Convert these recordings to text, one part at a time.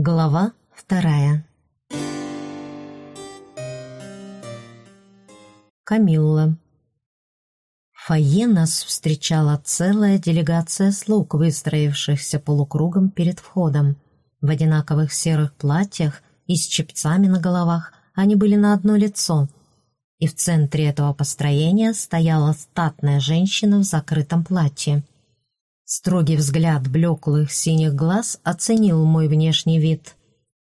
Глава вторая Камилла В фойе нас встречала целая делегация слуг, выстроившихся полукругом перед входом. В одинаковых серых платьях и с чепцами на головах они были на одно лицо, и в центре этого построения стояла статная женщина в закрытом платье. Строгий взгляд блеклых синих глаз оценил мой внешний вид.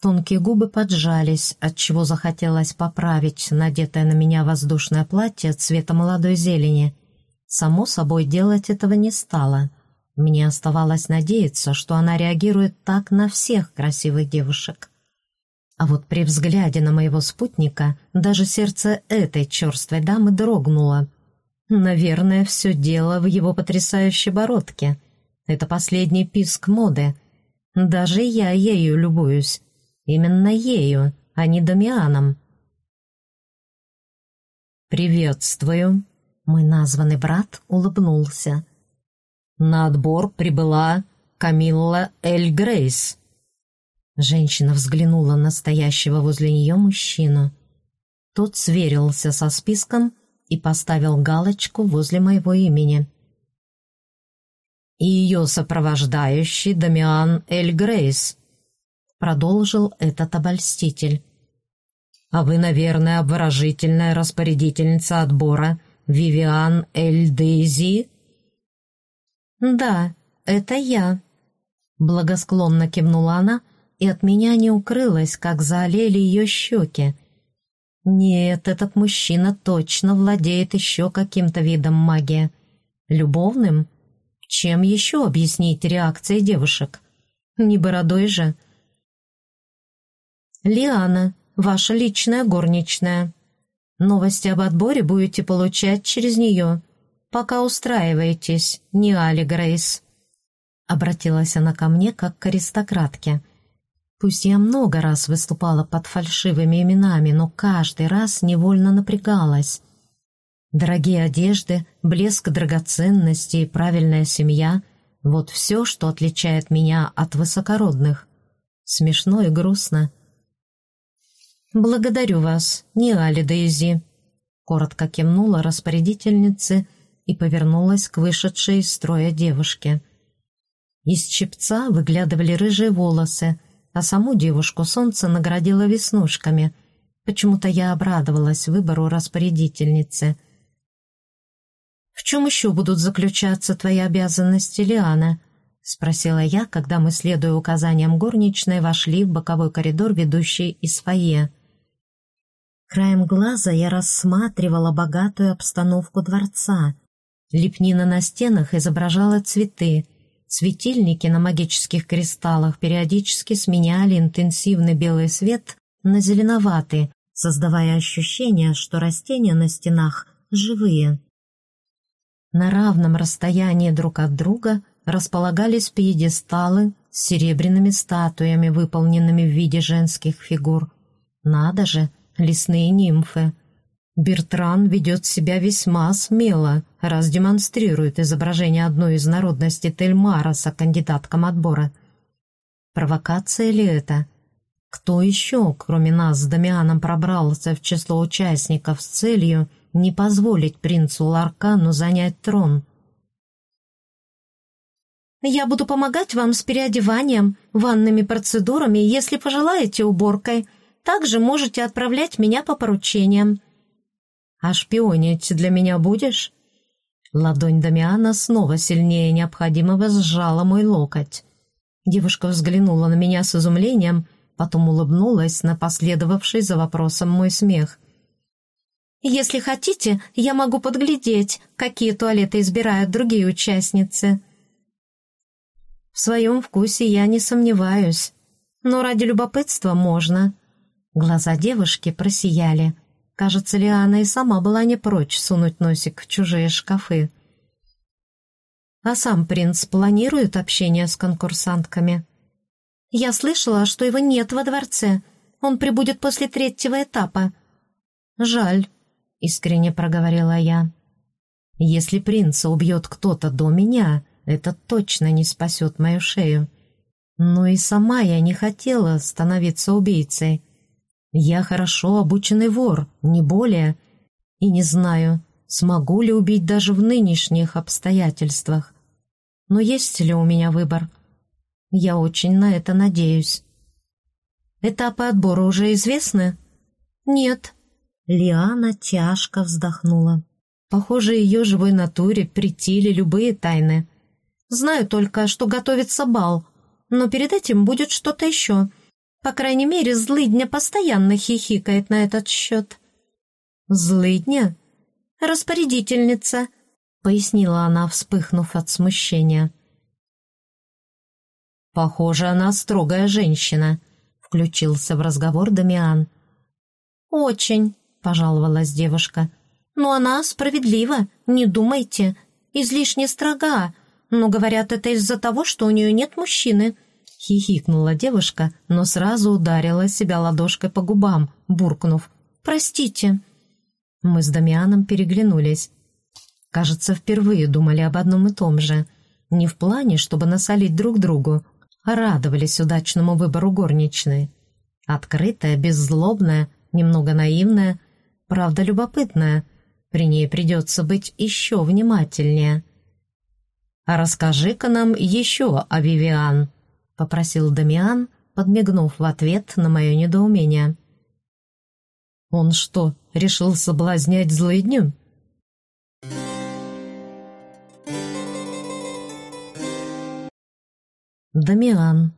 Тонкие губы поджались, отчего захотелось поправить надетое на меня воздушное платье цвета молодой зелени. Само собой, делать этого не стало. Мне оставалось надеяться, что она реагирует так на всех красивых девушек. А вот при взгляде на моего спутника даже сердце этой черствой дамы дрогнуло. Наверное, все дело в его потрясающей бородке — это последний писк моды. Даже я ею любуюсь. Именно ею, а не Дамианом. «Приветствую!» Мой названный брат улыбнулся. «На отбор прибыла Камилла Эль Грейс». Женщина взглянула на стоящего возле нее мужчину. Тот сверился со списком и поставил галочку возле моего имени и ее сопровождающий Дамиан Эль Грейс», — продолжил этот обольститель. «А вы, наверное, обворожительная распорядительница отбора Вивиан Эль Дейзи?» «Да, это я», — благосклонно кивнула она, и от меня не укрылась, как заолели ее щеки. «Нет, этот мужчина точно владеет еще каким-то видом магии. Любовным?» Чем еще объяснить реакции девушек? Не бородой же. «Лиана, ваша личная горничная. Новости об отборе будете получать через нее. Пока устраиваетесь, не Али Грейс». Обратилась она ко мне, как к аристократке. Пусть я много раз выступала под фальшивыми именами, но каждый раз невольно напрягалась. Дорогие одежды, блеск драгоценностей, правильная семья — вот все, что отличает меня от высокородных. Смешно и грустно. «Благодарю вас, не Али Дейзи», — коротко кивнула распорядительнице и повернулась к вышедшей из строя девушке. Из чепца выглядывали рыжие волосы, а саму девушку солнце наградило веснушками. Почему-то я обрадовалась выбору распорядительницы — «В чем еще будут заключаться твои обязанности, Лиана?» — спросила я, когда мы, следуя указаниям горничной, вошли в боковой коридор, ведущий из фойе. Краем глаза я рассматривала богатую обстановку дворца. Лепнина на стенах изображала цветы. Светильники на магических кристаллах периодически сменяли интенсивный белый свет на зеленоватый, создавая ощущение, что растения на стенах живые. На равном расстоянии друг от друга располагались пьедесталы с серебряными статуями, выполненными в виде женских фигур. Надо же, лесные нимфы. Бертран ведет себя весьма смело, раз демонстрирует изображение одной из народностей Тельмараса кандидаткам отбора. Провокация ли это? Кто еще, кроме нас с Дамианом, пробрался в число участников с целью не позволить принцу Ларкану занять трон. «Я буду помогать вам с переодеванием, ванными процедурами, если пожелаете уборкой. Также можете отправлять меня по поручениям». «А шпионить для меня будешь?» Ладонь Дамиана снова сильнее необходимого сжала мой локоть. Девушка взглянула на меня с изумлением, потом улыбнулась на последовавший за вопросом мой смех. Если хотите, я могу подглядеть, какие туалеты избирают другие участницы». В своем вкусе я не сомневаюсь, но ради любопытства можно. Глаза девушки просияли. Кажется, Лиана и сама была не прочь сунуть носик в чужие шкафы. А сам принц планирует общение с конкурсантками. Я слышала, что его нет во дворце. Он прибудет после третьего этапа. Жаль. — искренне проговорила я. «Если принца убьет кто-то до меня, это точно не спасет мою шею. Но и сама я не хотела становиться убийцей. Я хорошо обученный вор, не более, и не знаю, смогу ли убить даже в нынешних обстоятельствах. Но есть ли у меня выбор? Я очень на это надеюсь. Этапы отбора уже известны? Нет. Лиана тяжко вздохнула. Похоже, ее живой натуре притили любые тайны. Знаю только, что готовится бал, но перед этим будет что-то еще. По крайней мере, злыдня постоянно хихикает на этот счет. «Злыдня?» «Распорядительница», — пояснила она, вспыхнув от смущения. «Похоже, она строгая женщина», — включился в разговор Дамиан. «Очень», — пожаловалась девушка. «Но она справедлива, не думайте, излишне строга, но говорят это из-за того, что у нее нет мужчины». Хихикнула девушка, но сразу ударила себя ладошкой по губам, буркнув «Простите». Мы с Дамианом переглянулись. Кажется, впервые думали об одном и том же. Не в плане, чтобы насолить друг другу, а радовались удачному выбору горничной. Открытая, беззлобная, немного наивная, правда любопытная — при ней придется быть еще внимательнее. «А расскажи-ка нам еще о Вивиан», — попросил Дамиан, подмигнув в ответ на мое недоумение. «Он что, решил соблазнять злыдню?» Дамиан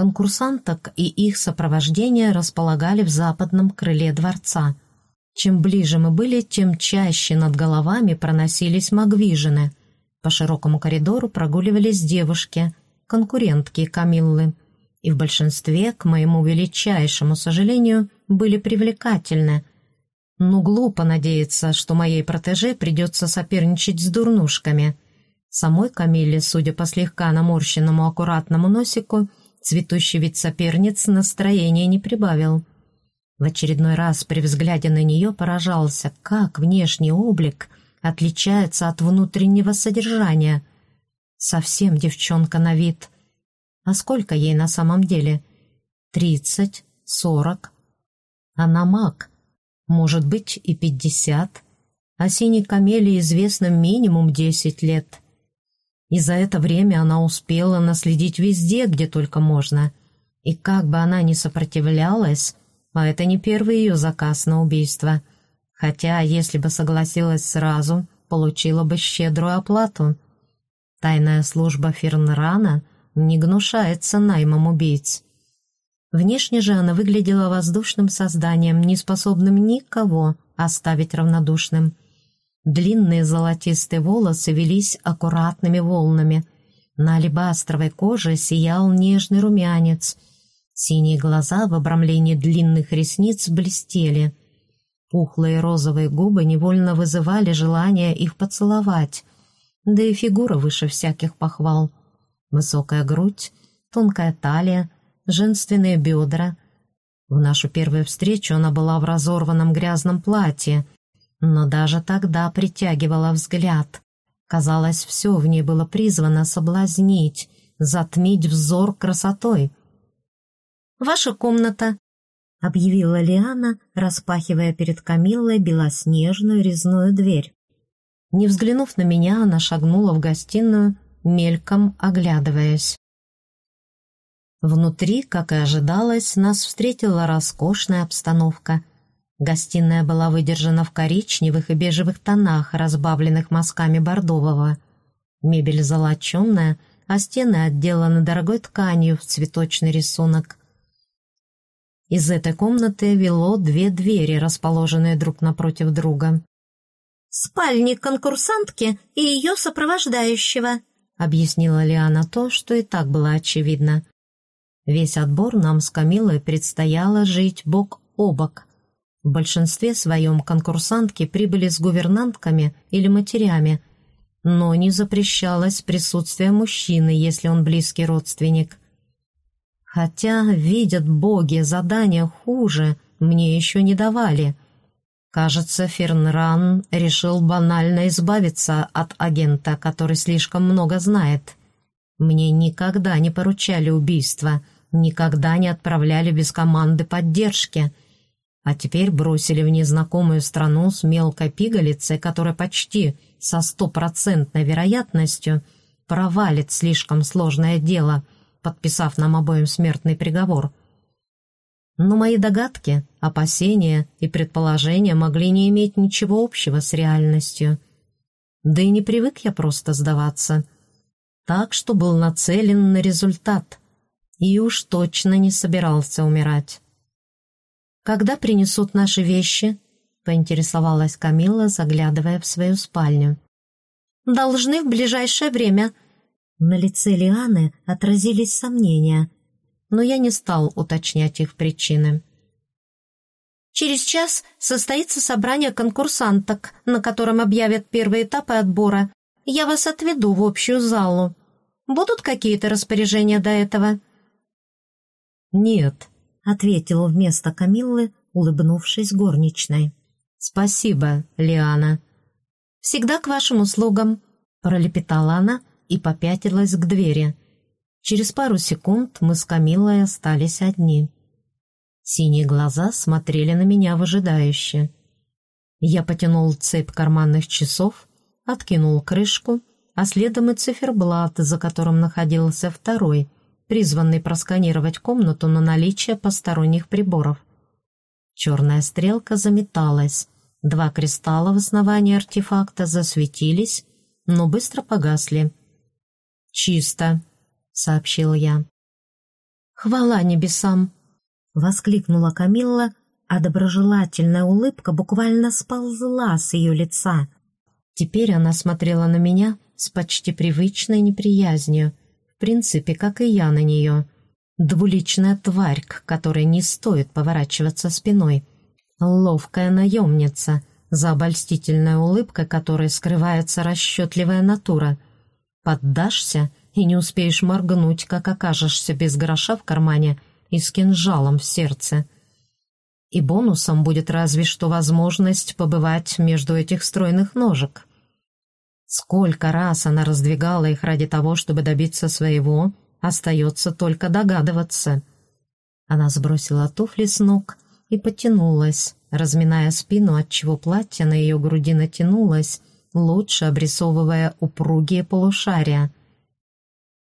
Конкурсанток и их сопровождение располагали в западном крыле дворца — чем ближе мы были, тем чаще над головами проносились магвижины. По широкому коридору прогуливались девушки, конкурентки Камиллы, и в большинстве, к моему величайшему сожалению, были привлекательны. Но глупо надеяться, что моей протеже придется соперничать с дурнушками. Самой Камилле, судя по слегка наморщенному аккуратному носику, цветущий вид соперниц настроения не прибавил. В очередной раз при взгляде на нее поражался, как внешний облик отличается от внутреннего содержания. Совсем девчонка на вид. А сколько ей на самом деле? Тридцать? Сорок? Она маг. Может быть, и пятьдесят. А синей камеле известно минимум десять лет. И за это время она успела наследить везде, где только можно. И как бы она ни сопротивлялась, а это не первый ее заказ на убийство. Хотя, если бы согласилась сразу, получила бы щедрую оплату. Тайная служба Фернрана не гнушается наймом убийц. Внешне же она выглядела воздушным созданием, не способным никого оставить равнодушным. Длинные золотистые волосы велись аккуратными волнами. На алебастровой коже сиял нежный румянец — Синие глаза в обрамлении длинных ресниц блестели. Пухлые розовые губы невольно вызывали желание их поцеловать. Да и фигура выше всяких похвал. Высокая грудь, тонкая талия, женственные бедра. В нашу первую встречу она была в разорванном грязном платье, но даже тогда притягивала взгляд. Казалось, все в ней было призвано соблазнить, затмить взор красотой — Ваша комната», — объявила Лиана, распахивая перед Камиллой белоснежную резную дверь. Не взглянув на меня, она шагнула в гостиную, мельком оглядываясь. Внутри, как и ожидалось, нас встретила роскошная обстановка. Гостиная была выдержана в коричневых и бежевых тонах, разбавленных мазками бордового. Мебель золоченная, а стены отделаны дорогой тканью в цветочный рисунок. Из этой комнаты вело две двери, расположенные друг напротив друга. «Спальни конкурсантки и ее сопровождающего», объяснила Лиана то, что и так было очевидно. Весь отбор нам с Камилой предстояло жить бок о бок. В большинстве своем конкурсантки прибыли с гувернантками или матерями, но не запрещалось присутствие мужчины, если он близкий родственник. Хотя, видят боги, задания хуже мне еще не давали. Кажется, Фернран решил банально избавиться от агента, который слишком много знает. Мне никогда не поручали убийства, никогда не отправляли без команды поддержки. А теперь бросили в незнакомую страну с мелкой пигалицей, которая почти со стопроцентной вероятностью провалит слишком сложное дело, подписав нам обоим смертный приговор. Но мои догадки, опасения и предположения могли не иметь ничего общего с реальностью. Да и не привык я просто сдаваться. Так что был нацелен на результат. И уж точно не собирался умирать. «Когда принесут наши вещи?» — поинтересовалась Камила, заглядывая в свою спальню. «Должны в ближайшее время». На лице Лианы отразились сомнения, но я не стал уточнять их причины. «Через час состоится собрание конкурсанток, на котором объявят первые этапы отбора. Я вас отведу в общую залу. Будут какие-то распоряжения до этого?» «Нет», — ответил вместо Камиллы, улыбнувшись горничной. «Спасибо, Лиана». «Всегда к вашим услугам», — пролепетала она и попятилась к двери. Через пару секунд мы с Камиллой остались одни. Синие глаза смотрели на меня выжидающе. Я потянул цепь карманных часов, откинул крышку, а следом и циферблат, за которым находился второй, призванный просканировать комнату на наличие посторонних приборов. Черная стрелка заметалась. Два кристалла в основании артефакта засветились, но быстро погасли. «Чисто», — сообщил я. «Хвала небесам!» — воскликнула Камилла, а доброжелательная улыбка буквально сползла с ее лица. Теперь она смотрела на меня с почти привычной неприязнью, принципе, как и я на нее — Двуличная тварь, к которой не стоит поворачиваться спиной. Ловкая наемница, за обольстительной улыбкой которой скрывается расчетливая натура. Поддашься и не успеешь моргнуть, как окажешься без гроша в кармане и с кинжалом в сердце. И бонусом будет разве что возможность побывать между этих стройных ножек. Сколько раз она раздвигала их ради того, чтобы добиться своего, Остается только догадываться. Она сбросила туфли с ног и потянулась, разминая спину, отчего платье на ее груди натянулось, лучше обрисовывая упругие полушария.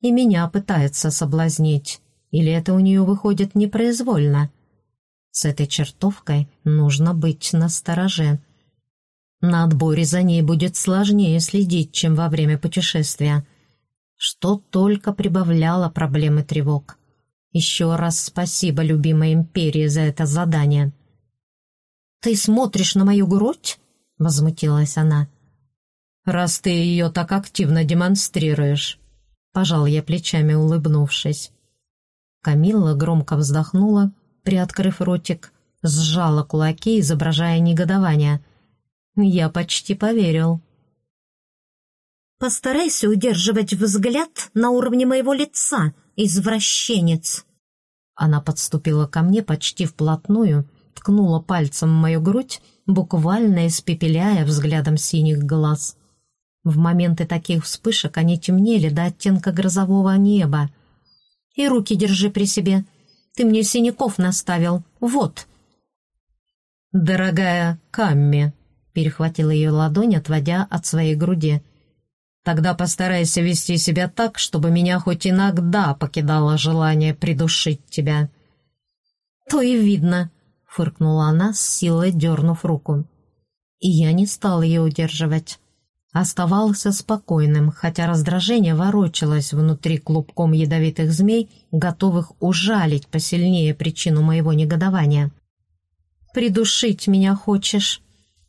И меня пытается соблазнить, или это у нее выходит непроизвольно? С этой чертовкой нужно быть настороже. На отборе за ней будет сложнее следить, чем во время путешествия — что только прибавляло проблемы тревог. Еще раз спасибо, любимой империи, за это задание. «Ты смотришь на мою грудь?» — возмутилась она. «Раз ты ее так активно демонстрируешь», — пожал я плечами, улыбнувшись. Камилла громко вздохнула, приоткрыв ротик, сжала кулаки, изображая негодование. Я почти поверил. Постарайся удерживать взгляд на уровне моего лица, извращенец!» Она подступила ко мне почти вплотную, ткнула пальцем в мою грудь, буквально испепеляя взглядом синих глаз. В моменты таких вспышек они темнели до оттенка грозового неба. «И руки держи при себе. Ты мне синяков наставил. Вот!» «Дорогая Камми», — перехватила ее ладонь, отводя от своей груди, — Тогда постарайся вести себя так, чтобы меня хоть иногда покидало желание придушить тебя». «То и видно», — фыркнула она, с силой дернув руку. И я не стал ее удерживать. Оставался спокойным, хотя раздражение ворочалось внутри клубком ядовитых змей, готовых ужалить посильнее причину моего негодования. «Придушить меня хочешь?»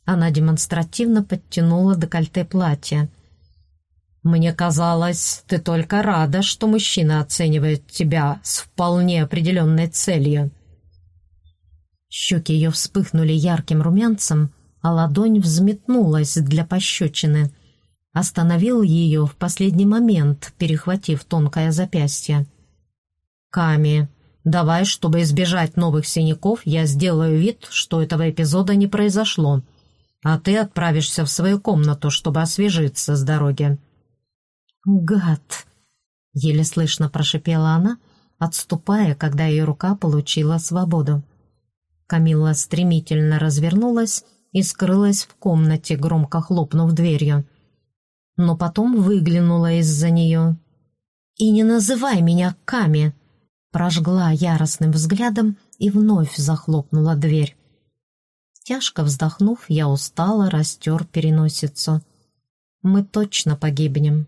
Она демонстративно подтянула декольте платья — «Мне казалось, ты только рада, что мужчина оценивает тебя с вполне определенной целью». Щеки ее вспыхнули ярким румянцем, а ладонь взметнулась для пощечины. Остановил ее в последний момент, перехватив тонкое запястье. «Ками, давай, чтобы избежать новых синяков, я сделаю вид, что этого эпизода не произошло, а ты отправишься в свою комнату, чтобы освежиться с дороги». «Гад!» Еле слышно прошипела она, отступая, когда ее рука получила свободу. Камилла стремительно развернулась и скрылась в комнате, громко хлопнув дверью. Но потом выглянула из-за нее. «И не называй меня Ками!» Прожгла яростным взглядом и вновь захлопнула дверь. Тяжко вздохнув, я устала, растер переносицу. «Мы точно погибнем».